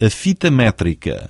a fita métrica.